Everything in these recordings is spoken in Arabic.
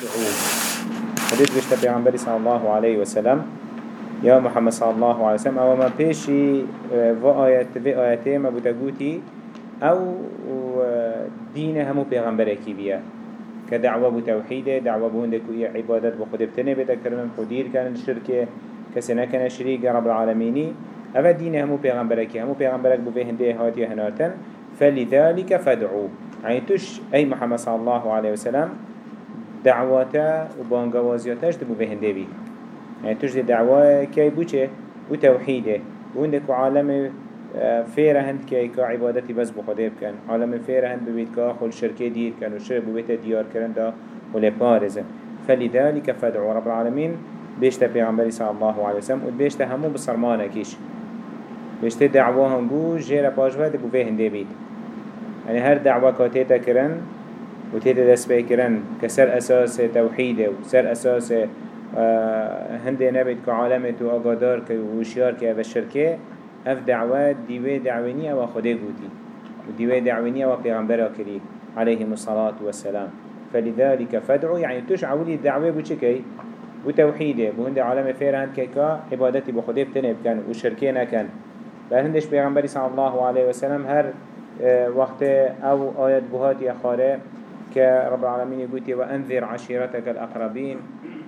فادعو حديث بشتا پیغمبر صلى الله عليه وسلم. يا محمد صلى الله عليه وسلم. أو ما بيشي و آيات و آياته ما بتقوتي أو دين همو پیغمبركي بيا. كدعوة بتوحيده دعوة بهندك ويا عبادت بخود بتنه بتكرن خدير كان الشركة كسنا كان شريك رب العالمين أفا دين همو پیغمبركي همو پیغمبرك بو هنده هاتي هنارتن فلذلك فادعو. يعني تش أي محمد صلى الله عليه وسلم دعواتا وبانقوازياتاش دبو هنده بي يعني تش دي دعوة كي بوچه وتوحيده وعندك عالم فيرا هند كي كا عبادتي بس بخده بكن عالم فيرا هند ببيت كا خل شركة دير كان وشرك ببيت ديار كرن دا ولبارزن فلذلك فادعو رب العالمين بيشتا پیغمبری صلی الله علیه وسلم و بيشتا همو بسرمانه کیش. بيشتا دعوه بو جيرا باجوه دبو فيه هنده بيت يعني هر دعوه كاتيتا كرن و تيتا دست بكرن كسر أساس توحيده و سر أساس هنده نبيت كعالمت و أقادار وشيار كي أفا الشركة. أف دعوة ديوة دعوينية و خده قوتي و ديوه دعوينية و پیغمبر كري عليهم الصلاة والسلام. فلذلك فادعو يعني تش عولي الدعوة بو چكي وتوحيده بهند عالم فير هند كيكا عبادتي بخده بتنب كان وشركه نكن. بهندش بيغمبري صلى الله عليه وسلم هر آه، وقت أو آيات بهاتي أخاره كرب العالمين يقول وأنذر عشيرتك الأقربين.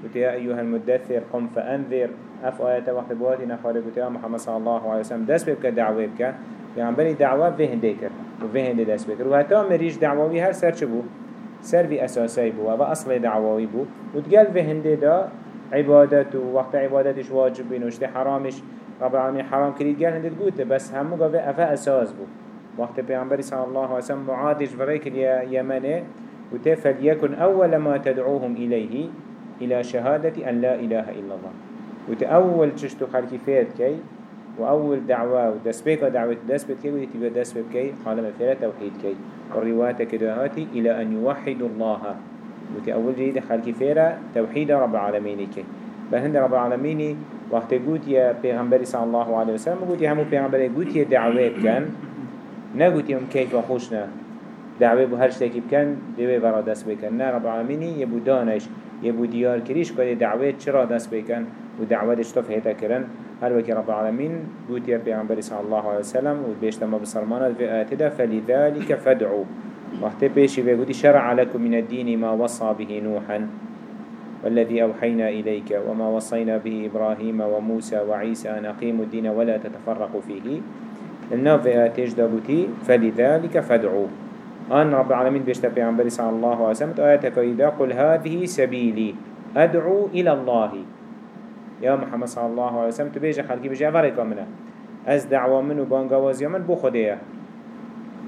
قلت يا أيها المدثر قم فأنذر. أف آيات وقت بواتي نخاره قلت يا محمد صلى الله عليه وسلم دست بك دعوة بك. بيغمبري دعوة في هنديكر وفي هندي دست بكر وهتا مريش دعوه هر سر چه بو؟ سر في أساسي بو. أصل دعوه بو. وتقال في هندي دا عبادت و وقت عبادتش واجب بين وشت حرامش. رب العالمين حرام كريد. قال هندت قوته بس همو قوة أفا أساس بو. وقت پیغمبر صلى الله عليه وسلم معادش فريك اليمنه وتفل يكن أول ما تدعوهم إليه إلى شهادة أن لا إله إلا الله. وتأول تشتو خلقي فيت كي وأول دعوة ودسبك دعوة دسبك كي ويتبقى دسبك كي خالما فيها توحيد كي. والرواية كدهاتي إلى أن يوحدوا الله. وتي أول جيد خلقي فيرا توحيد رب العالمين كي. بهند رب العالمين وقت قوت يا پیغمبر صلى الله عليه وسلم قوت يا همو پیغمبر قوت يا دعوه كان نقوت يوم كيف وخوشنا. دعوه بو هر شتاكي بكن دوه برا دست بكن نه رب العالمين يبو دانش يبو ديار كريش كده دعوه چرا دست بكن و دعوه دشتف هر وكي رب العالمين قوت يا پیغمبر صلى الله عليه وسلم و بيشتما بسرمانات في آيات ده فلذلك فادعو وقت بيشي بيقول شرع لكم من الدين ما وصى به نوحا. والذي أوحينا إليك وما وصينا به إبراهيم وموسى وعيسى أن أقيموا الدين ولا تتفرقوا فيه. النافع تجدبتي فلذلك فادعوا أن رب العالمين بيشتا بيعنبري صلى الله عليه وسلم آياتك إذا قل هذه سبيلي أدعو إلى الله. يا محمد صلى الله عليه وسلم تبيجي خلقي بيجي أفريكا منه. أز دعوة منه بانقوازي من بو خديه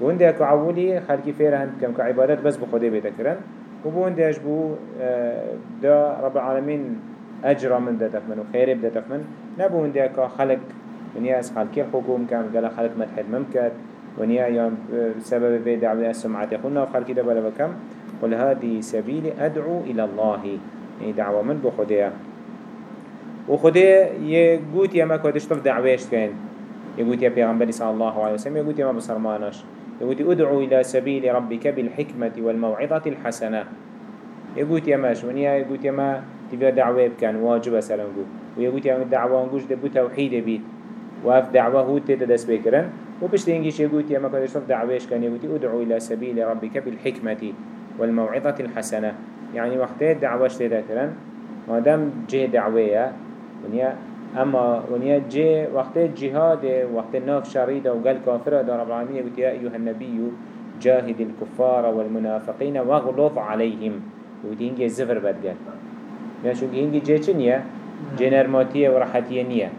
وهنده اكو عولي خلقي هند كم كعبادات بس بخده بيتكرن وبهنده اش بو آه، دا رب العالمين أجرى من دا تفمن وخير بدا تفمن نبو هنده اكو خلق ونيا اس خلقي حكوم كان قال خلق متحد ممكن ونيا يوم آه، سبب بي دعوة السمعة خلنا وخلقي دا بلا بكم. قل هذه سبيلي أدعو إلى الله. يعني دعوة من؟ بخده وخده يقول يا ما كنتش تف دعويش كان. يقول يا بيغمبري صلى الله عليه وسلم يقول يا ما بصرمانش. يقول أدعو إلى سبيل ربك بالحكمة والموعظة الحسنة. يقول يا ماش ونيا يقول يا ما تبقى دعوة بكان واجب سلام قول ويقول يا دعوة نقول دبو توحيد بيت. وف دعوة هو تتدس بكرن وبشتينجيش يقول يا ما كان يشوف دعويش كان يقول ادعو إلى سبيل ربك بالحكمة والموعظة الحسنة. يعني وقت دعوة تذكرن ما دام جه دعوية ونيا أما ونيا جي وقت الجهاد وقت الناف شريدة وقال كافرة دار العالمين يقول يا أيها النبي جاهد الكفار والمنافقين واغلظ عليهم. يقول هنجي الزفر بدقال يعني شو هنجي جي چنيا جي نرماتية وراحتية نية.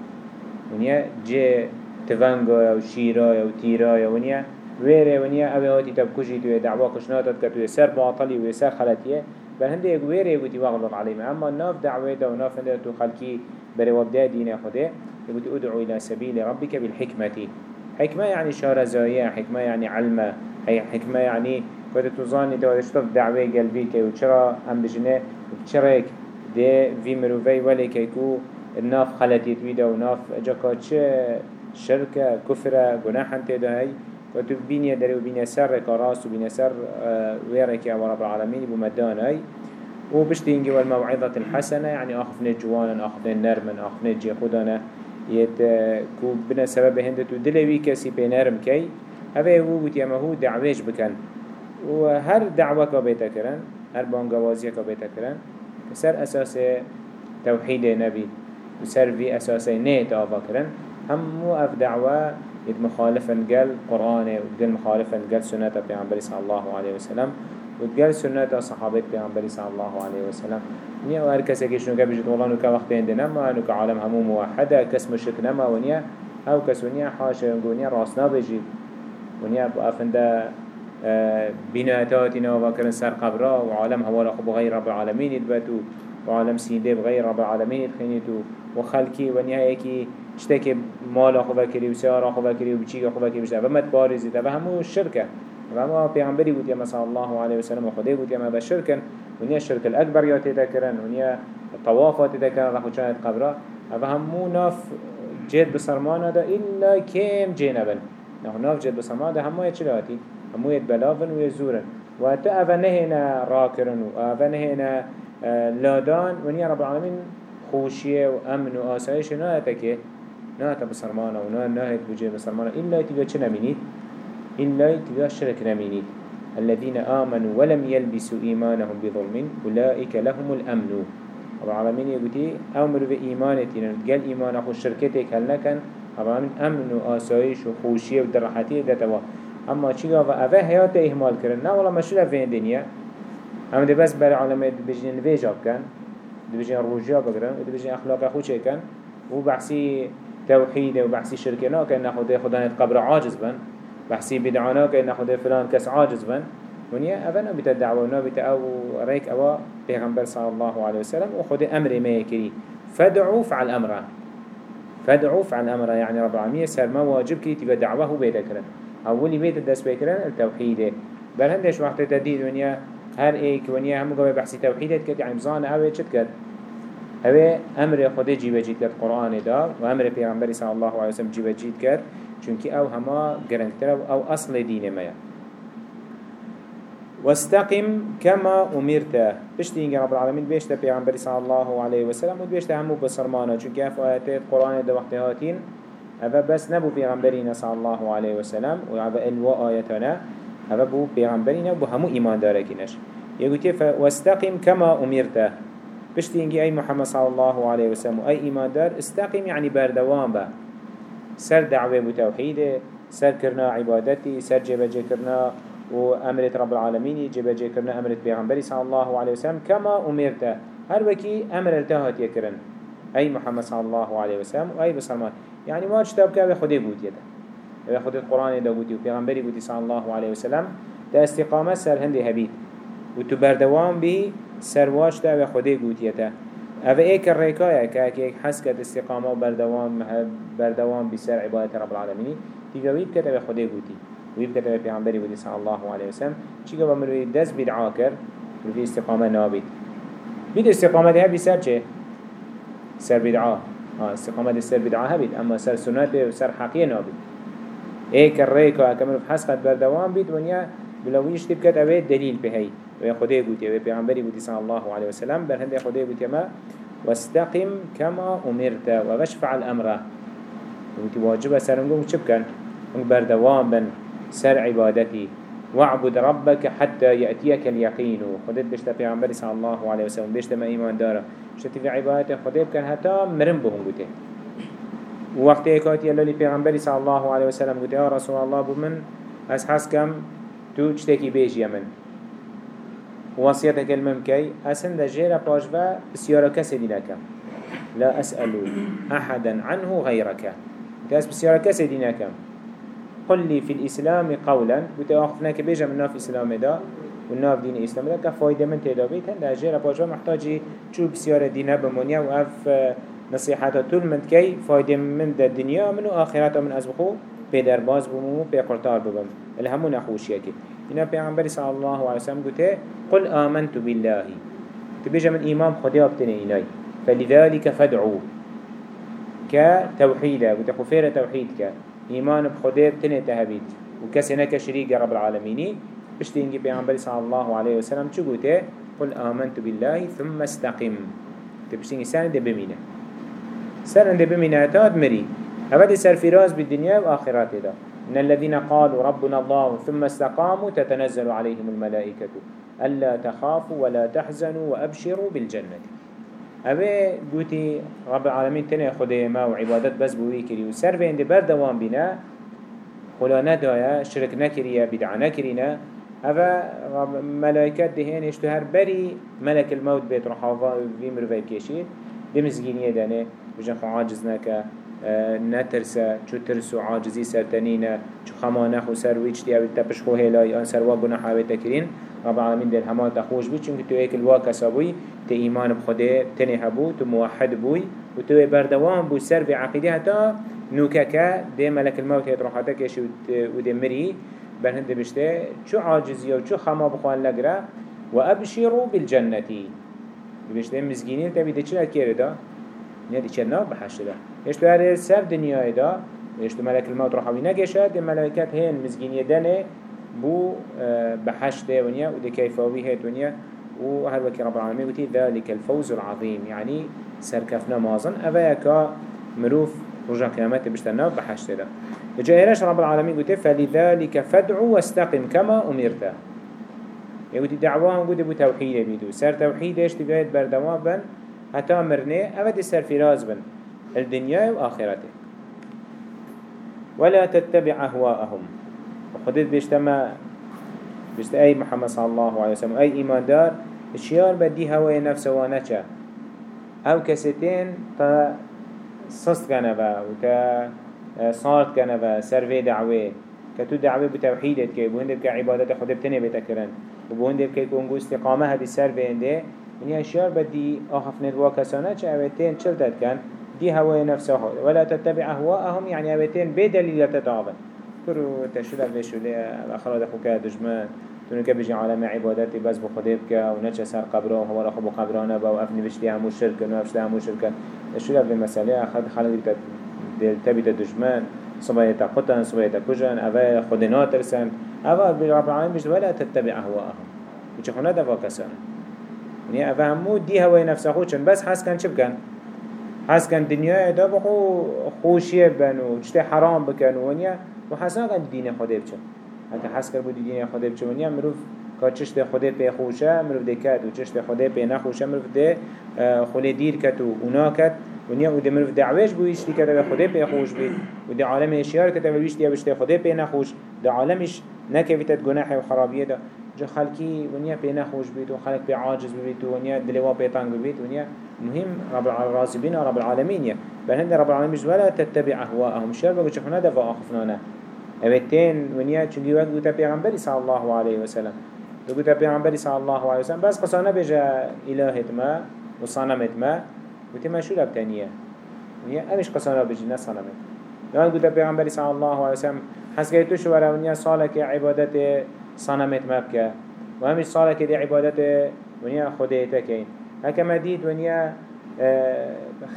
ونيا جي تفنگا و شيرا و تيرا ونيا ويري ونيا اوه هاتي تبكشي توي دعوا كشناتت كتوي سر باطلي ويسر خلطية بل هنده يقول ويري يقول تواغلظ عليهم اما ناف دعوه دا وناف هنده تو خلقي بروابده دين خده يقول ادعو إلى سبيل ربك بالحكمة. حكمة يعني شارزايا حكمة يعني علمة حكمة يعني كده تظاني ده شطف دعوة قلبي كي وشرا هم بجنه وشرك ده في مروفي ولي كيكو الناف خلطيت ويدا وناف چه شركة كفرة جناحا تده هاي كتو بيني دري وبيني سر كراس وبيني سر آه، ويرك يا رب العالمين بمدان هاي وبشتينجي والموعظة الحسنة يعني أخفنا جوانا أخفنا نرما أخفنا جي خدانا يت كو بنا سبب هندتو دلوي كسي بنرم كي هذا هو قلت يما هو دعويش بكن وهر دعوة كبيتا كرن هر بانقوازية كبيتا كرن سر أساس توحيد نبي وسر في أساس نيت آفا كرن همو أف دعوة يد مخالفا قال قرآن وقال مخالفا قال سنة بيعنبري صلى الله عليه وسلم وقال سنة صحابة بيعنبري صلى الله عليه وسلم نيا وهر كسا كيش نوكا بجد والله نوكا وقت عندنا ما نوكا عالم همو موحدة كس مشرك نما ونيا أو كس ونيا حاشا ونيا راسنا بجيد ونيا بأفندا آه، بناتاتنا وكرن سر قبرا وعالم هوالا خب غير رب العالمين يدبتو وعالم سيدي بغير رب العالمين يدخينيتو ونيا يكي اشتكي مال خو فكري وسيارة خو فكري وبچيك خو فكري بشتا فما تبارزي تفهمو الشركة فما پیغمبری بود یا صلى الله عليه وسلم و خدای بود یا ما بشرکن ونیا شرک الأكبر یا تذكرن ونیا طوافات تذكرن رخو چاهد قبرا فهمو ناف جد بسرمانا دا. إلا كيم جينبن نحو ناف جد بسرمانا دا. همو يتشلاتي همو يتبلافن ويزورن واتو أفا نهينا راكرن وأفا نهينا آه، لادان. ونیا رب العالمين خوشيه وأمن وآسايش نهتكي نهت بسرمانا ونهت بجي بسرمانا إلا تبا چه نمينيد إلا تبا شرك نمينيد الذين آمنوا ولم يلبسوا إيمانهم بظلم أولئك لهم الأمن. رب العالمين يقولي أمر بإيمانتنا قال إيمان أخو شركتك هل نكن؟ رب العالمين أمن وآسايش وخوشية ودرحتية دتوا. أما چيغا وأفا حياة إهمال كرن؟ نا والله مشروع في الدنيا هم دي بس بري علماء بجين نفيجاب كان دي بجين روجيا دي بجين أخلاق چه كان وبحسي توحيد وبحسي شركنا كان ناخد خدانة قبر عاجز بن بحسي بدعانا كان ناخد فلان كس عاجز بن. ونيا أبنا بيت الدعوة ونا بيت أو ريك أو بيغمبر صلى الله عليه وسلم وخد أمر ما يكري فدعوا فعل أمره فدعوا فعل أمره يعني رب العالمين سر ما واجب كي تبقى دعوه بيذكرن أولي بيت الدس بيكرن التوحيد بل هندش وقت تديد ونيا هر ايك ونيا هم قوي بحسي توحيدت كد يعني بزان أوي شد كد هوا أمر خود جيبه جيد كد قرآن دا و أمر پیغمبر صلى الله عليه وسلم جيبه جيد كد چونك أو هما گرنگتر أو أصل دين ميا واستقم كما أمرت. بشتي رب العالمين بيشتا پیغمبر صلى الله عليه وسلم وبيشتا همو بصرمانا چونك أف آيات قرآن دا وقت هاتين أفا بس نبو پیغمبرين صلى الله عليه وسلم وأفا الوا آياتنا أفا بو پیغمبرين وبو همو إيمان داركينش يقول كيف واستقم كما أمرت. بشتي إنجي أي محمد صلى الله عليه وسلم أي إيمان دار استقيم يعني بردوان با. سر دعوة بتوحيد سر كرنا عبادتي سر جبجي كرنا وأمرت رب العالمين جبجي كرنا أمرت بيغنبري صلى الله عليه وسلم كما أمرت. هر وكي أمر التهات يكرن أي محمد صلى الله عليه وسلم وأي بسلمان. يعني اجتاب كابي خده بوت يدا خده القرآن دا بوتي وبيغنبري بوتي صلى الله عليه وسلم تا استقامة سر هندي هبيت وتبردوان به سرواش دا و خوده گوتیتا اوه ایک الرکایه که اکی ایک حس کد استقامه و بردوام بردوام بسر عبادت رب العالمین تیگه ویب کد اوه خوده گوتی. ویب اوه پیغمبری بودی صلی الله علیه وسلم چیگه با مروی دست بدعا کر مروی استقامه نابید. بید استقامه ده بسر چه؟ سر بدعا آه استقامه ده سر بدعا هبید اما سر سنت و سر حقیه نابید. ایک الرکایه که مروی حس کد بردوام بید ونیا بلویش تب کد اوه دلیل به ويا خدای بودی و پیامبری بودی صلی الله علیه وسلم. بر هنده خدای بودی ما واستقم كما أمرت واشفع الأمر. وانت واجب سرنقوم چبكن بردوام بن سر عبادتي. واعبد ربك حتى يأتيك اليقين. خدت بشتا پیغمبر صلى الله عليه وسلم بشتا ما إيمان داره. بشتا في عبادته خدت بكن حتى مرم بهم قوته وقت ايكات يلالي پیغمبر صلى الله عليه وسلم قوته يا رسول الله بمن أس حسكم تو چتكي بيش يمن وصيتك الممكي أسن دا جيرا بسيارة كسي دينك لا أسأل أحدا عنه غيرك. تاس بسيارة كسي دينك قل لي في الإسلام قولا. وتأخفناك بيجا من ناف إسلام دا والناف دين إسلام دا كفايدة من تدابيت هندا جيرا باجفا محتاجي شو بسيارة دينها بمونيا وأف نصيحات طول من كي فايدة من دا الدنيا من آخرات من أزبخو بيدر باز بمو بيقرطار ببم. الهمون أخوش يكي هنا پیغمبر صلى الله عليه وسلم قلت قل آمنت بالله. تبيجا من إمام خدي أبتني إلي فلذلك فادعوا كتوحيدا قلت خفير توحيدك إيمان بخدي أبتني تهبيت وكسنا كشريك رب العالمين بشتينجي پیغمبر صلى الله عليه وسلم چو قلت قل آمنت بالله ثم استقم. تبشتين سنة بمينة سنة بمينة تاد مري أبدا سر بالدنيا وآخرات دا إن الذين قالوا ربنا الله ثم استقاموا تتنزل عليهم الملائكة ألا تخافوا ولا تحزنوا وأبشروا بالجنة. أبي قوتي رب العالمين تنه خده ما وعبادت بس بوي كري وسر بين دي بردوان بنا خلا ندايا شرك نكريا بدع نكرينا هذا ملائكات دهين اشتو هر بري ملك الموت بيت رحافا في مروفي كيشي دي مزگينيه دانه بجن عاجز نكا نترسه چو ترس و عاجزی سرتنینه چو خمانه خو سر ویچ دیا بیتا پش خو هلای آن سر وا گناه حاوی تکرین رب العالمین در همان تخوش بید چونکه تو ایک الوا کسابوی ته ایمان بخده تنه هبو تو موحد بوی و تو بردوام بو سر به عقیده حتی نوککه ده ملک الموت هید روحاته کشی و ده مری برهند بشته چو عاجزی و چو خما بخوان لگره و ابشرو بالجنتی. بشته مزگینی تبیده چرا کره نه دی چرا بحشت دا إيش تو هر سر دنیای دا إيش تو ملك الموت رحوی نگشه دی ملائکت هین مزگینی دنه بو بحشت ونیا و دی کیفاوی هیت ونیا و هر وكي رب العالمين قلت ذلك الفوز العظيم. يعني سركفنا مازن أفايكا مروف رجع قيامته بشتنا بحشت ده جاء رب العالمين قلت فلذلك فادعوا واستقم كما أمرت. يقول دعواهم قلت ابو توحيد بيدو سر توحيد إيش تقايد بردوام بن حتى مرنه أفد فراز بن. الدنيا وآخرته ولا تتبع أهواءهم. وخدت بيشتما بيشت أي محمد صلى الله عليه وسلم أي إيمان دار الشيار بدي هواي نفسه ونشا أو كستين تا صست كنبا وتا صارت كنبا سرفي دعوه كتو دعوه بوهندب كعبادت خود بتنه بتكرن وبوهندب كي كونغو استقامه هذه سرفي عنده من الشيار بدي آخف ندوا كسانه چه اوتين كان دي هواي نفسه ولا تتبع أهواءهم يعني اوتين بدليل تتعبن كرو تشولا بشولا أخراد أخوك دجمان که بجی عالم عبادتی بس بخده بکه و نچه سر قبره و هوا خب قبرانه با و افنی بشتی همو شرکن و افشته همو شرکن شو به مسئله اخد خلق دلتا بیت دجمان صبح يتقطن صبح يتكجن أفا خدنا ترسن أفا رب العالمين ولا تتبع أهواءهم وچه خونه دفا كسان يعني أفا همو دي هواي نفسه خوشن بس حس كان چه بكن حس كان دنيا دا بخو خوشيه بن و حرام بكن ونيا وحسنا كان دين خده بچن حتی حس کرد بودی دین خدا بچونیا مروف که چشت خدا پی خوشه مروف ده کد و چشت خدا پی نخوشه مروف ده خلی دیر کد و اونا کد ونیا و ده مروف دعویش بویش دی کد و خدا پی خوش بید و ده عالم و ویش دی بشته خدا پی نخوش. ده عالمش نکویتت گناح و خرابیه ده جا خلقی ونیا پی نخوش بید و خلق پی عاجز بید و ونیا دلوا تنگ بید ونیا مهم رب الرازبين رب العالمين بل هند رب العالمين ولا تتبع أهواءهم. شر بقول شخنا دفع أخفنانا اوتين ونيا چونگی وقت گوتا پیغمبری صلی الله علیه وسلم. گوتا پیغمبری صلی الله علیه وسلم. بس قصانه بجا الهت ما و صنمت ما گوتی ما شو لبتانیه ونيا امش قصانه بجي نه صنمت دوان گوتا پیغمبری صلی الله علیه وسلم. حس گیتو شو ورا ونيا صالك عبادت صنمت ما بکه و همش صالك دي عبادت ونيا خودیتا کین هكما دید ونيا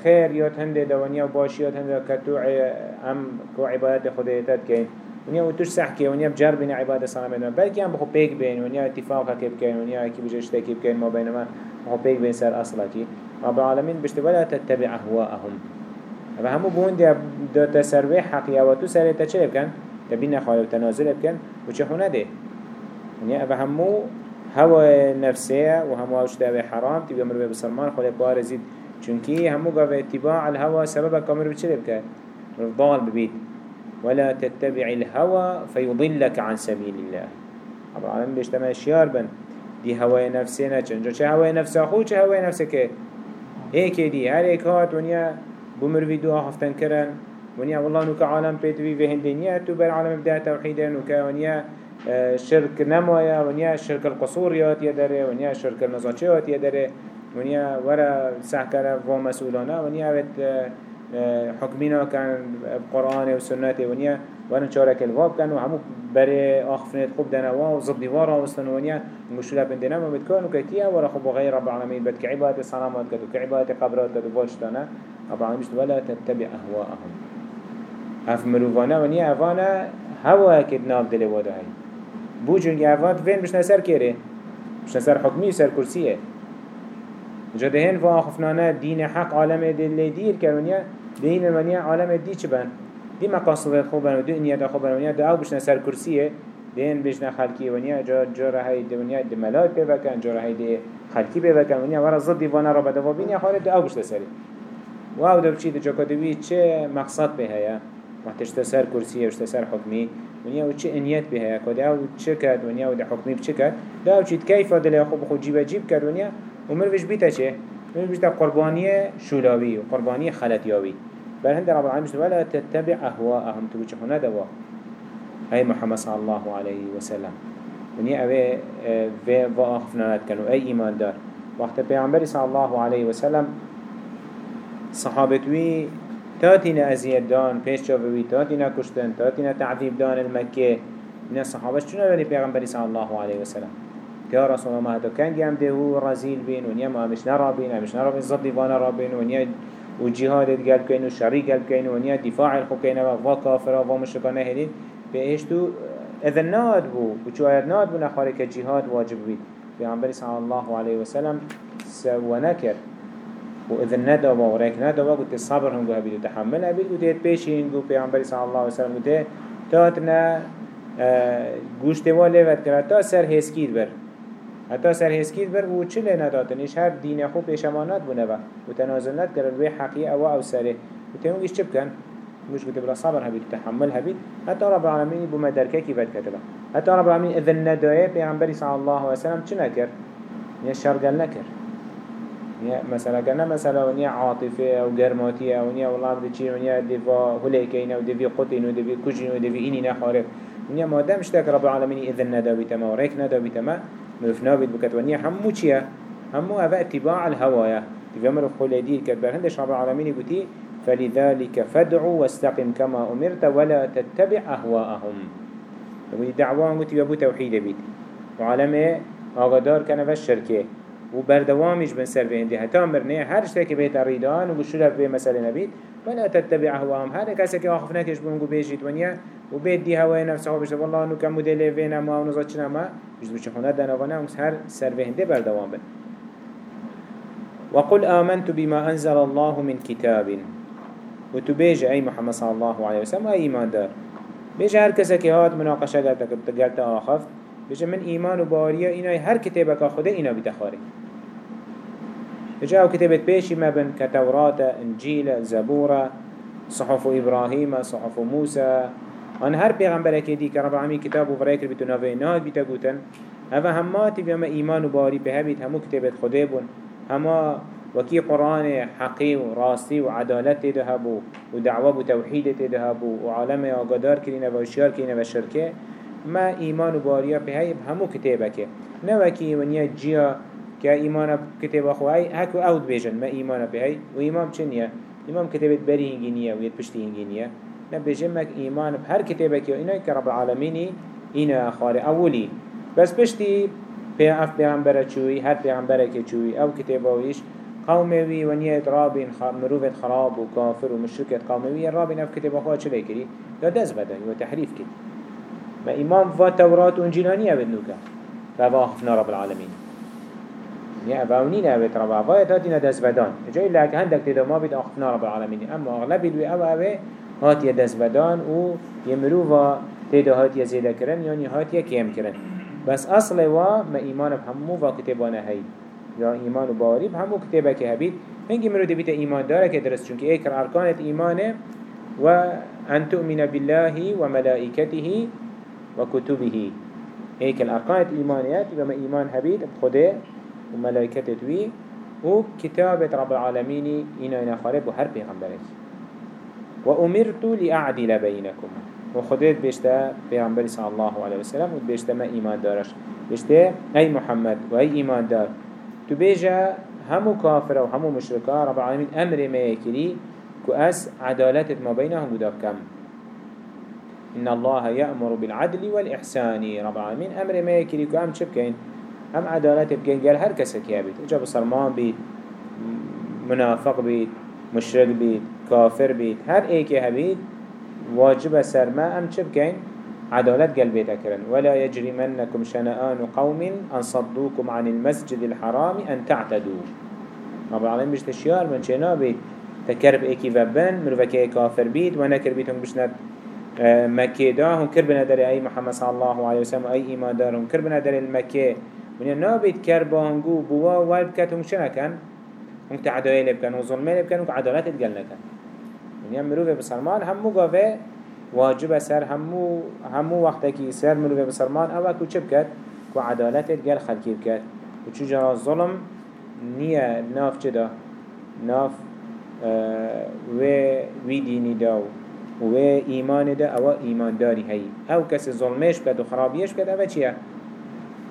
خير يوت هنده دا ونيا باشي يوت هنده كتو ام كو عبادت خودیتت کین. ونیا و توش سحکی ونیا بجر بین عبادت صنم بین بلکه هم بخو پیک بین. ونیا اتفاق که بکن ونیا کی بجشت کی بکن ما بین ما بخو پیک بین سر أصلا کی. رب العالمین بشت ولا تتبع اهواءهم. و همو بون دی دو تسروی حقیه و تو سر تا چه بکن تبین خالق تنازل بکن و چه خونه ده ونیا و همو هوا نفسه و همو اوش ده حرام تبی أمر به بسلمان خالق بارزید چونکی همو قاوه اتباع الهوا سبب کامر بچه بکن ضال ببید ولا تتبع الهوى فيضلك عن سبيل الله. رب العالمين بيشتما شيار بن. دي هواي نفسنا چنجا چه هواي نفس آخو چه هواي نفسك هيك دي هر ايك هات ونيا بمر فيديو هفتن كرن ونيا والله نوك عالم بيتوي في هندنيا تو بر عالم بدأ توحيدا نوكا ونيا شرك نمويا ونيا شرك القصور يات يدري ونيا شرك النزاچيات يدري ونيا ورا سحكرا ومسؤولانا ونيا بيت آه، حكمنا كان بقرآن وسنة ونيا وأنا شارك الواب كان وهمو بري آخفنت خوب دنوا وزد ديوارا وستنونيا مشكلة بندنا ما بتكون وكتيا ولا خب غير رب العالمين بد كعبادة صنامات كدو كعبادة قبرات كدو باشتانا رب العالمين ولا تتبع أهواءهم. هف مروفانا ونيا أفانا هوا كدنا بدل ودا هاي بو جنگیوات وین مش نسر کره مش نسر حکمی سر کرسیه جدهن و آخفنانه دین حق عالم دل دیر کرونیا دین منیا عالم دی چه بن؟ دی مقاصد خوبن و دنیا دا خوبن ونیا دا او بش سر کرسیه دین بشن خلکی ونیا جا جا رهای دنیا د دی ملاد وکن جا د خلکی به ونیا ورا ضد دیوانه را بده و بینیا خالد دا او واو و او دو چی د جا کدوی چه مقصد به هيا وقتش تسر كرسيه وش تسر حكمي ونيا و چه انيت به هيا كده أو چه كد ونيا و ده حكمي دا أو چيت كيف دل خوب خو جيب جيب كد ونيا ومروش بيتا چه؟ مروش بيتا قربانية شولاوي و قربانية خلطياوي بل هند رب العالمين ولا تتبع أهواءهم. تبوش هنا دوا. هاي محمد صلى الله عليه وسلم ونيا اوه في واخفنا كانوا اي ايمان دار. وقت پیغمبر صلى الله عليه وسلم صحابتوي تاتينا ازياد دان پیش جاوی تاتينا کشتن تاتينا تعذيب دان المكه من الصحابة شنو لدي پیغمبر صلى الله عليه وسلم. يا رسول الله هذا كان جام ده هو رزيل بين ونيا ما مش نرى بين مش نرى بين ضد وأنا رابين ونيا وجهاد قال كين وشريك قال كين ونيا دفاع الحكين وكافر ومشركان هلين بهش تو اذا ناد بو وشو آيات ناد بو نخاري كجهاد واجب بيت پیغمبر صلى الله عليه وسلم سوى نكر وإذا ندا وريك ندا قلت الصبر هم قهبيد وتحمل أبيد قلت بيشين قلت پیغمبر صلى الله عليه وسلم قلت تاتنا گوشت والی ود کرد. تا سر هسکید بر. حتی سر هسکید بر و چه نداتنش هر دین خوب پیشمانات بونه و و تنازل ند کرد. وی حقی أو أو سره و تیمونگیش چه بکن؟ مش قلت بلا صبر هبيد تحمل هبيد حتى رب العالمين بما دركك بد كتلا حتى رب العالمين إذن ندايه بيعنبري صلى الله عليه وسلم چه نكر؟ يا شرقل نكر يا مثلا كنا مثلا ونيا عاطفة أو جرماتية ونيا والله بدي تشيل ونيا دفا هليكين أو دفي قطين ودفي كوجين ودفي إني نخارف ونيا ما دام اشتاك رب العالمين إذن ندا بتما وريك ندا بتما مفنا بيت بكت ونيا همو چيا همو أبا اتباع الهوايا تفهم مرف خلدير كبر هندش رب العالمين يقولي فلذلك فادعوا واستقم كما أمرت ولا تتبع أهواءهم. يقول دعوان قلت يبو توحيد بيت وعالمه آغدار كان في الشركة وبردوامش بن سر بين دي هتا مرنه هر شتاكي بيت الريدان وبشرف بي مسألة نبيت ولا تتبع أهواءهم هر كاسك آخف نكش بونگو بيجيت ونيا وبيت دي هواي نفسه بيشت والله انو كم مدلي فينا ما ونزاتشنا ما بيشت بشخونا دانوانا هر سر بين دي بردوام بن. وقل آمنت بما أنزل الله من كتاب. وتبيج أي محمد صلى الله عليه وسلم أي إيمان دار بيج هر كسا كي هات مناقشة قلت قلت آخف بيج من إيمان وبارية إنا هر كتابك خده إنا بتخاري بيج أو كتابت بيشي ما بين كتوراة إنجيل زبورة صحف إبراهيم صحف موسى. أن هر پیغمبر که دی که رب العالمین کتاب و فرایکر بیتو نوه ناد بیتا گوتن. هفه هماتی بیام همو خده بون. هما وكي قرآن حقي وراسي وعدالت تدهبو ودعوة بتوحيد تدهبو وعالم قدار كرينه وشيار كرينه وشركه ما إيمان وباريا بهاي همو كتابك نوكي ونيا جيا كإيمان كتاب أخوهاي هكو أود بيجن ما إيمان بهاي وإيمان چنيا إمام كتابت بري هنجينيا ويد بشتي هنجينيا نبجمك إيمان بهر كتابك وإنا كرب العالمين إنا خاري أولي بس بشتي بيعف بيعنبرة چوي هر بيعنبرة كچوي أو كتابويش قومي ونية رابين مروفة خراب وكافر ومشركة قومي رابين اف كتاب اخوة چلي كري لا دز بدن وتحريف كري ما إمام فا توراة وانجيلانية بدنوكا فا خفنا رب العالمين یعنی يعني و اونی نوید تاتينا داس بدان جاي لك هندك تیدا ما بيد آخفتنا رب العالمین. اما اغلبید وی او اوه هاتیه داس بدان و یمروفا تیدا هاتیه زیده کرن یعنی هاتیه كيم كرن بس اصل وا ما إيمان همو و کتبانه هی. یا ایمان و باوری همو کتبه که هبید. هنگی مرو بيت ایمان داره که درست. چونکه ایکر ارکانت ایمانه و ان تؤمن بالله وملائكته وكتبه و کتبه. الإيمانيات يبقى و ما إيمان هبید. خدا و ملائکتت وی و كتابة رب العالمين إنا إنا خارب وهر پیغمبرك وأمرت لأعدل بينكم. وخدت بيشتا پیغمبر صلى الله عليه وسلم وبيشتا ما إيمان دارش. بيشتا أي محمد وأي إيمان دار. تو بيجا همو كافر و همو مشركا رب العالمين أمر ما يكري كو أس عدالت ما بينهم قد كم. إن الله يأمر بالعدل والإحسان رب العالمين. أمر ما يكري كو أم شبكين أم عدالت بكين قال هر كسك يابيت إجا بصرمان بيت منافق بيت مشرك بيت كافر بيت هر ايكي هبيت واجب سرما أم شبكين عدالت قلبيتا كرن ولا يجرمنكم شنآن قوم أن صدوكم عن المسجد الحرام أن تعتدوا. رب العالمين بيش تشيار من شنا بيت تكرب ايكي وبن مروفكي كافر بيت وأنا كربيتهم بشنا آه، مكي دا هم كربنا داري اي محمد صلى الله عليه وسلم اي ايمان دار هم كربنا داري المكي ونیا نابید کربا هنگو بوا وارد کت هم چه نکن؟ هم تعدایه لبکن و ظلمه لبکن و عدالت ادگل نکن ونیا مروف بسرمان همو گاوه واجب سر همو همو وقت کی سر مروف بسرمان اوه کو چه بکد؟ کو عدالت ادگل خلکی بکد و چو جرا ظلم نیه ناف چه دا؟ ناف و وی دینی دا و ایمان دا أو ایمان داری هی أو کس ظلمش بکد و خرابیش بکد أو چیه؟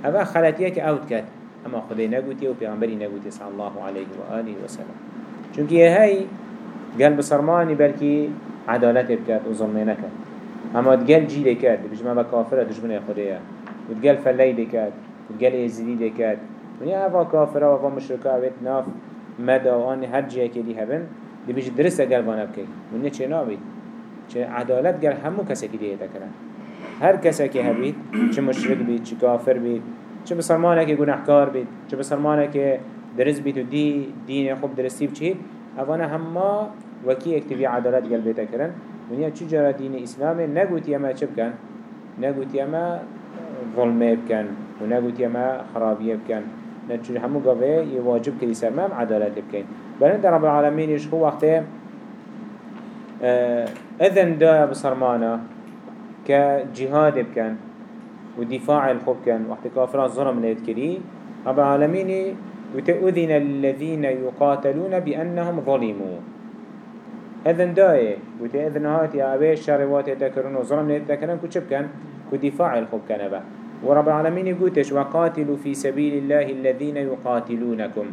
اوه خلطیه که اوت کد أما خدای نگوتی و پیغمبری نگوتی صلی الله علیه و آله و سلم چونکه یه هی قلب سرمانی بلکی عدالت بکد و ظلمه نکد أما تقل جیل کد بجمع با کافر دشمن خدایه و تقل فلی دکد و تقل ازیدی دکد ونی اوه کافر و اوه مشرکه اوه ناف مدى وان هر جيه كدي هبن دي بيش درسة قلبانا بكي ونيا چه نابي چه عدالت قل همو كسا كدي يتكرن هر کسی که هبید چه مشرک بید چه کافر بید چه بسرمانه که گناهکار بید چه بسرمانه که درست بید و دی دین خوب درستی بچید اوانه همه وکی اکتبی عدالت قلبیتا کرن. ونیا چی جرا دین اسلام نگوتی اما چه بکن. نگوتی اما ظلمه بکن و نگوتی اما خرابیه بکن. نچون همو قوه یه واجب کلی سرمام عدالت بکن. بلند رب العالمین يشخو وقته اذن دا بسرمانه كجهاد بكن ودفاع الخوب كان وقت كافر الظلم ليت كري رب العالمين وتأذن الذين يقاتلون بأنهم ظلموا أذن داي وتأذن هاتي أبي الشروات يتكرون وظلم ليت تكرون كتشب كان كدفاع الخوب كان با ورب العالمين يقولش وقاتلوا في سبيل الله الذين يقاتلونكم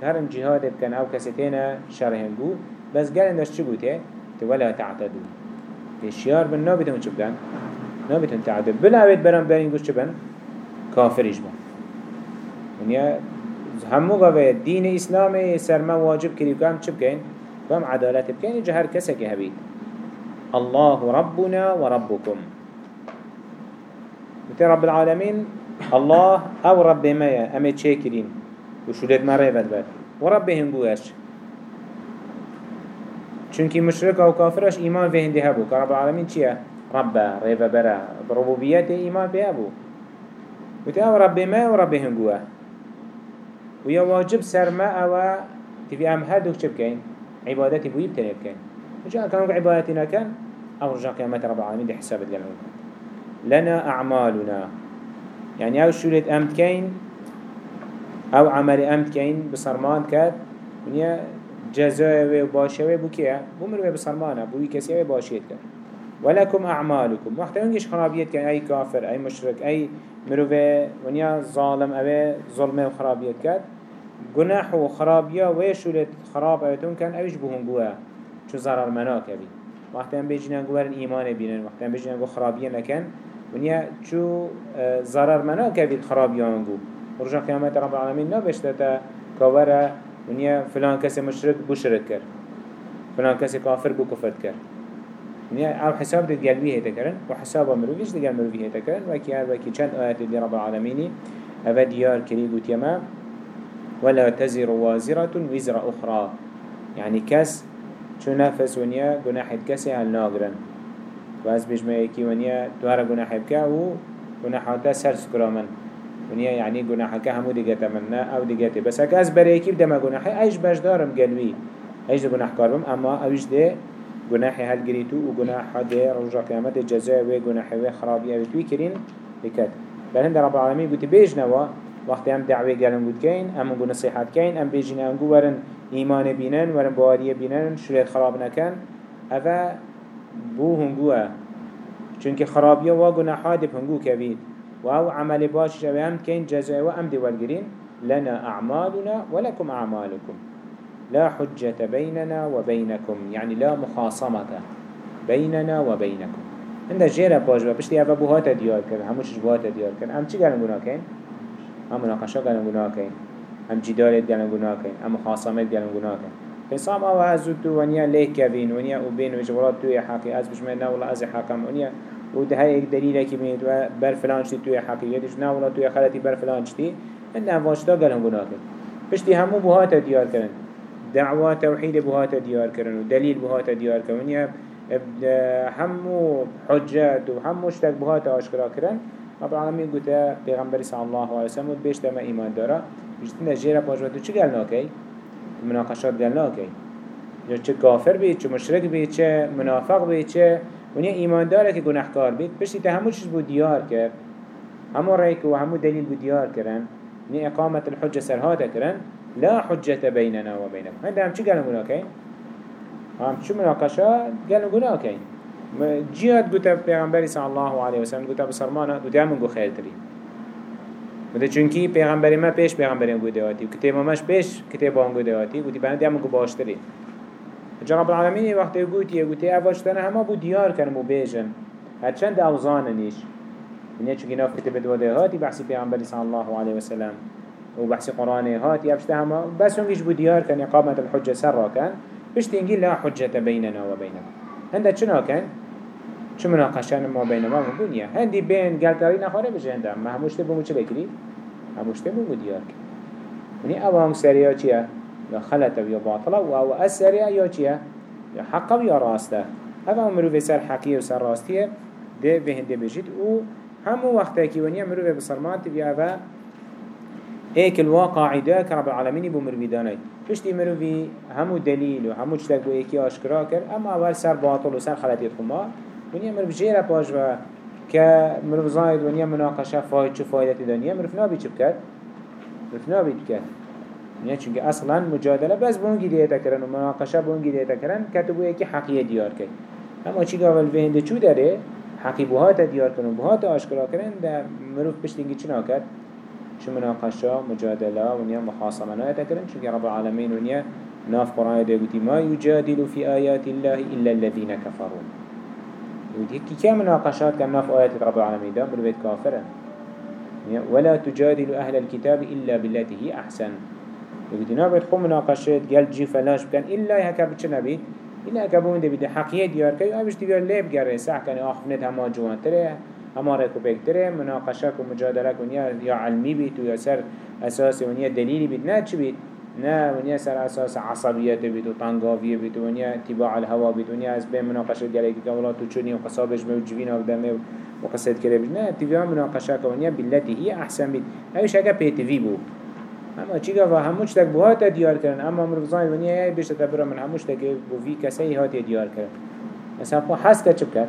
تهرم جهاد بكن أو كستين شرهم بو. بس قال إنش شبوته ولا تعتدوا اشيار بن. نابتون چه بکن؟ نابتون تعدل بلاوید برام برین گوش چه بن؟ کافریش بن. ونیا همو قوه دین اسلام سرما واجب کری بکن چه بکن؟ بام عدالت بکن. اینجا هر کسی که هبید. الله ربنا وربكم وتي رب العالمين الله أو رب ما. امي تشاكرين وشولت ما ريفت بات وربهم بوش چونکی مشرک و کافرش ایمان به هنده هبو. که رب العالمین چیه؟ رب ریو برا ربوبیت ایمان به هبو. و تی أو رب ما و رب هنگوه و یا واجب سر ما أو تفی ام هر دوک چه بکن؟ عبادتی بویی بتنه بکن. وجاء كانوا عبادتي نكن أو رجع قيامات رب العالمين دي حساب الجنة لنا أعمالنا. يعني أو شولت أمت كين أو عمل أمت كين بصرمان كات ونيا جزاء و باشوه بو كيه بو مروه بسلمانه بو كسيه باشيت كن ولكم أعمالكم. وقت ينجش خرابيت كان أي كافر أي مشرك أي مروه ونيا ظالم أو ظلمة وخرابيت كان جناح وخرابيا ويشولت خراب أيتون كان أيش بهم بوها شو ضرر مناك بي وقت ينجش بيجينا نقول إيمان بينن وقت ينجش بيجينا نقول خرابيا لكن ونيا شو ضرر مناك بي الخرابيا نقول ورجع قيامات رب العالمين نبشتتا كوارا ونیا فلان کسی مشرک بو شرک کر فلان کسی کافر بو کفر کر ونیا آو حساب دید قلبی هیتا کرن و حساب مروفیش دید مروفی هیتا کرن. وکی هر وکی چند آیت دی رب العالمینی. أو دیار کری گوت یما ولا تزر وازرة وزر أخرى. يعني كس شو نفس ونيا جناح كسي هل ناقرن واز بيجمع يكي ونيا توارا جناح بكا و جناح هذا سر سكرامن ونیا یعنی گناه که همو دیگه تمنا أو دیگه تی. بس اگه از برای کی بدم گناه ایش باش دارم گلوی. ایش گناه کارم اما اویش ده گناه هل گریتو و گناه ده رجع قیامت جزای و گناه و خرابی و توی کرین بکد. بل هند رب العالمین گوتی بیج نوا. وقتی هم دعوی گلن بود کین هم گو نصیحت کین هم بیجین هم گو ورن ایمان بینن ورن بواریه بینن شریعت خراب نکن. اوه بو هنگوه چونکه خرابیه و گناحات هنگو کوید وهو عمل باش شوام كين جزاء وأم دي والجرين لنا أعمالنا ولكم أعمالكم. لا حجة بيننا وبينكم يعني لا مخاصمة بيننا وبينكم. عند جيرا باش بشتي أبا بوهاتا ديار كن هموش بوهاتا ديار كن. أم چي قالن گناه كين؟ أم مناقشة قالن گناه كين؟ أم جدالت قالن گناه كين؟ أم مخاصمت قالن گناه كين؟ حسام أو هزو تو ونیا لیه کبین ونیا أو بین وجورات توی حقی از بشمه نه والله از حکم ونیا وده هاي دليل كي بيت بر فلان شتي توي حقيقتش نا ولا توي خلتي بر فلان شتي ان واشتا قالهم بناكن بشتي همو بهات ديار كرن دعوة توحيد بهات ديار كرن ودليل بهات ديار كرن يا همو حجات وهمو اشتك بهات اشكرا كرن رب العالمين قلت پیغمبر صلى الله عليه وسلم بيشتا ما ايمان دارا بجتنا جيرا باجواتو چه قلنا كي مناقشات قلنا كي یا چه کافر بید چه مشرک بید چه منافق بید چه ونیا ایمان داره که گناهکار بید پشتی تا همو چیز بود دیار کرد؟ همو ریک و همو دلیل بود دیار کرن؟ نی اقامت الحجة سرهاتا کرن؟ لا حجة بيننا وبينكم هذا هم چی قالوا مناكين هم شو مناقشة قالوا مناكين جياد قلت پیغمبری صلی الله علیه وسلم قلت بسرمانه قلت همون قو خیل تری بده چونکی پیغمبری ما پیش پیغمبری گو دیواتی کتاب ماش پیش کتاب آن گو دیواتی گوتی بنده همون گو باشتری. جناب العالمین وقتی گوتی گوتی اواشتن همه بو دیار کنم و بیجن هرچند اوزان نیش. من چونکی ناف کتاب دواده هاتی بحثی پیغمبری صلی الله علیه وسلم و بحثی قرآن هاتی افشته همه. بس اونگیش بو دیار کن اقامت الحجه سر کن بشت لا حجة بیننا و بیننا. هنده چنا کن؟ چه مناقشه ما بین ما مبونیه هندی بین گلتاری نخواره بشه هنده ما هموشته بومو چه بکری؟ هموشته بومو دیار کن. ونی اوام سریا چیه؟ یا خلطه یا باطله و أو السریا یا چیه؟ یا حقه یا راسته. هذا مروف سر حقیه و سر راستیه. ده به هنده بجید. و همو وقتا که ونیا مروف بسرمات بیا و هيك الواقع ده رب العالمين بمروي داني پشتی مروی همو دلیل و همو چتک بو یکی آشکرا اما اول سر باطل و سر خلطیت خما ونیا مروف جیره پاش و که مروف زاید ونیا مناقشه فاید چو فایدتی دانیه مروف نابی بکرد؟ ونیا چونکه أصلا مجادله بس بونگی دیتا کرن و مناقشه بونگی دیتا کرن که تو بو یکی حقیه دیار کرد. اما چی گاول وینده چو داره؟ حقی بوهات دیار کنن بوهات آشکرا کرن ده مروف پشتینگی چنا کرد شو مناقشة مجادلة ونيا مخاصمة نايتا كرن شو رب العالمين ونيا ناف قرآن دي قلتي ما يجادل في آيات الله إلا الذين قلتي كي كام مناقشات كان ناف آيات رب العالمين ده بيت كافرا ولا تجادل أهل الكتاب إلا بالتي هي أحسن. قلتي ناف بيت مناقشات قال جي فلاش بكان إلا يهكا بتشنا بيت إلا كابون دي بده حقيقة ديار كي أبش تبير ليب جري ساعة كان آخفنت هما جوان تريه هماره کو بکتره مناقشه کو مجادله کو یا علمی بید و یا سر أساس و یا دلیلی بید نه چی بید نه ونیا سر أساس عصبیت بید و تنگاویه بید و ونیا اتباع الهوا بید ونیا از بین مناقشه گله که اولا تو چونی و قصابش به جوین و دمه و قصد کرده بید نه اتباع مناقشه که ونیا بلتی هی احسن بید اوش اگه پیتوی بود. اما چی گفت؟ هموش تک بوهات دیار کردن. اما مرغزان ونیا بیشتر تبرم من هموش تک بوی کسی هات دیار کردن مثلا حس کرد چه کرد؟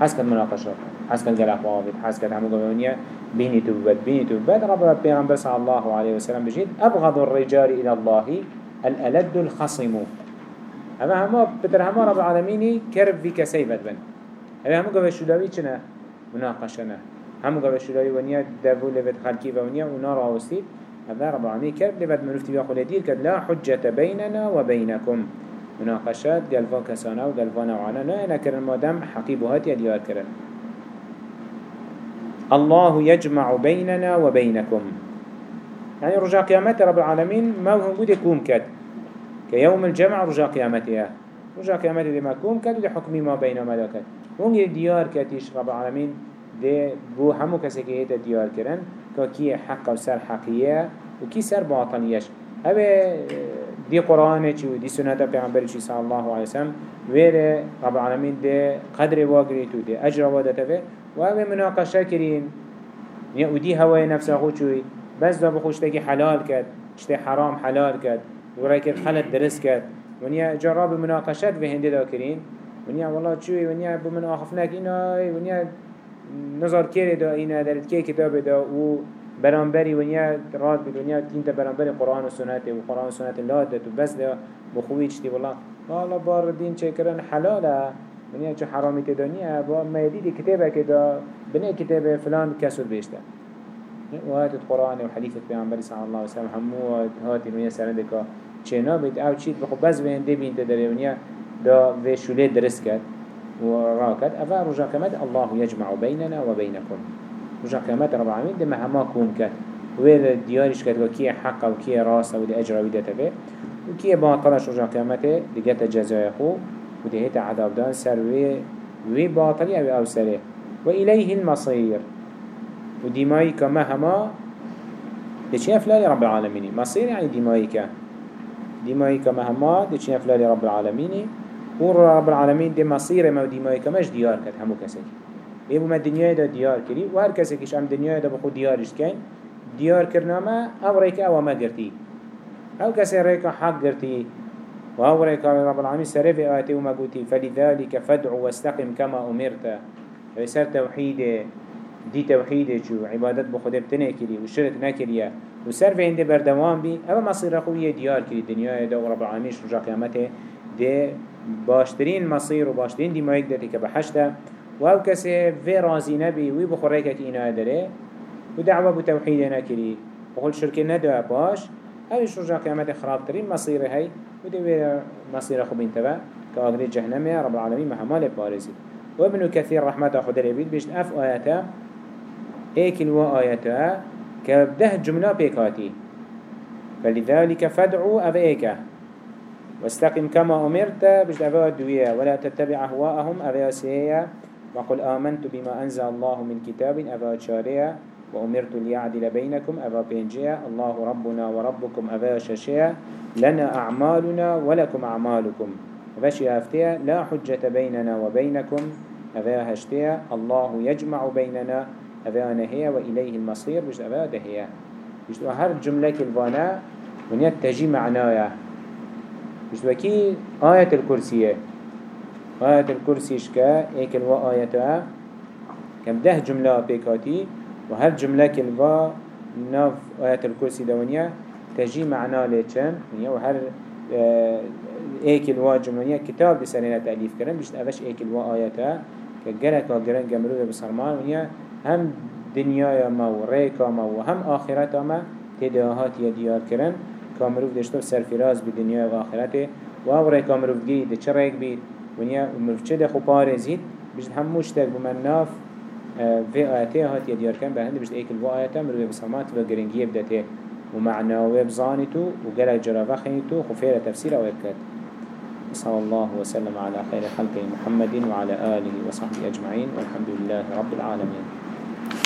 حس کرد مناقشه حس كان قال أخوافت حس كان همو قبونيا بيني تبت بيني تبت رب البيغمبر صلى الله عليه وسلم بجيد أبغض الرجال إلى الله الألد الخصم. أما هما بتر هما رب العالمين كرب في كسيفت بن أما همو قبل شدوي چنا مناقشنا همو قبل شدوي ونيا دابو لفت خلقي ونيا ونار عوستي هذا رب العالمين كرب لفت منفتي بيقول دير كد لا حجة بيننا وبينكم. مناقشات قلبان كسانا وقلبان وعنا نا أنا كرن مادام حقيبهات يديار كرن الله يجمع بيننا وبينكم. يعني رجاء قيامته رب العالمين ما هو قد يكون كد كيوم الجمع رجاء قيامته. رجاء قيامته دي ما كون كد ودي حكمي ما بين ملكات ونجي ديار كتيش رب العالمين؟ دي بو همو كسي كي ديار كرن كي حق وسر حقية وكي سر باطنيش هبه دي قرآن چو دي سنة پیغمبر چي صلى الله عليه وسلم ويره رب العالمين دي قدر واقريتو دي أجر وادته و اوه مناقشه کرین یا اودی هوای نفس خود چوی. بس دا بخوشتگی حلال کرد چته حرام حلال کرد. ورای کرد خلط درست کرد. ونیا جراب مناقشت به هنده دا کرین ونیا والله چوی ونیا بمن آخفنک اینا ونیا نظر کره دا اینا درد که کتاب دا و برانبری ونیا راد بید ونیا تینتا برانبری قرآن و سنت و قرآن و سنت لادت و بس دا بخوی چتی والله. والله بار دین چه کرن حلاله ونیا چه حرامی تدانیه با ميدي كتابه كده بني كتابه فلان كسر بيشته وهات القرآن وحديث البيعنبري صلى الله عليه وسلم همو هات ونیا سرنده که چه نابید. أو چید بخو بز به انده بین تداره ونیا دا شوله درست کرد. و را کرد أفا رجا کمت الله يجمع بيننا وبينكم. رجا کمت رب العالمين. ده مهما كون کرد وير ديارش کرد و کیه حق و کیه راست و ده اجرا ویده تبه و کیه باطلش رجا کمت دیگه تجزای خو. وده هيت عذاب دان سر. وي وي باطلي أو أو سره. وإليه المصير. ودمائك مهما دي أفلال رب العالمين مصير يعني دمائك دمائك مهما دي أفلال رب العالمين ورب العالمين دي مصير ما دمائك مش ديار كد همو كسك بيبو ما الدنيا دا ديار كري وهر كسك إش أم دنيا دا بخو ديارش كين ديار كرناما أو ريك أو ما قرتي. أو كسي ريك حق قرتي وهو ريك رب العالمين سرف آتي وما قلتي فلذلك فادعو واستقم كما أمرت. فسر توحيد دي توحيد جو عبادت بخده بتنه كري وشرك نكريا وسر في عنده بردوان بي أما مصير خوية ديار كري دنيا دا ورب العالمين شرجا قيامته دي باشترين مصير وباشترين دي مايك داتي كبحشته وهو كسي في رازي نبي وي بخوريكا كينا داره. ودعوة بتوحيد نكري وقل شرك ندوى باش. أو شرجا قيامته خراب ترين مصير هاي ودي مصير خو بنتبه كأغري جهنم رب العالمين محمال بارزي وابن كثير رحمة خد العبيد بيشت أف آياته ايك الوا آياته كبده جملة بيكاتي فلذلك فادعوا أبيك واستقم كما أمرت بيشت أفا الدوية ولا تتبع أهواءهم أبا سيئة. وقل آمنت بما أنزل الله من كتاب أبا شارية. وأمرت ليعدل بينكم أبا بينجيا الله ربنا وربكم أبا ششيا لنا أعمالنا ولكم أعمالكم. فشي أفتيا لا حجة بيننا وبينكم. أبا هشتيا الله يجمع بيننا. أبا نهيا وإليه المصير. بجد أبا دهيا بجد هر جملة كالفانا من يتجي معنايا. بجد وكي آية الكرسية آية الكرسي شكا ايكل وآياتها كم ده جملة بيكاتي وهر جملة كالفا ناف آية الكرسي دونيا تجي معنا ليتشن وهر ايك الوا جملة كتاب بسرنا تأليف كرن بيشت أفش ايك الوا آياتها كجرك وجرن جمرو بسرمان ونيا هم دنيا ما وريكا ما وهم آخرتا ما تداهات يديار كرن كامروف دشتو سرفراز بدنيا وآخرته وهو ريكا مروف جي دي ريك بيت ونيا مروف چه دخو پارزيد بيشت هم مشتك بمن ناف في آياته هات يديار كان بهند بيشت ايك الوا آياته مروف بسرمات وگرنگيه بدته ومعنى ويبزانتو وقال جرافة خينتو خفيرة تفسير ويبكت صلى الله وسلم على خير خلقه محمد وعلى آله وصحبه أجمعين والحمد لله رب العالمين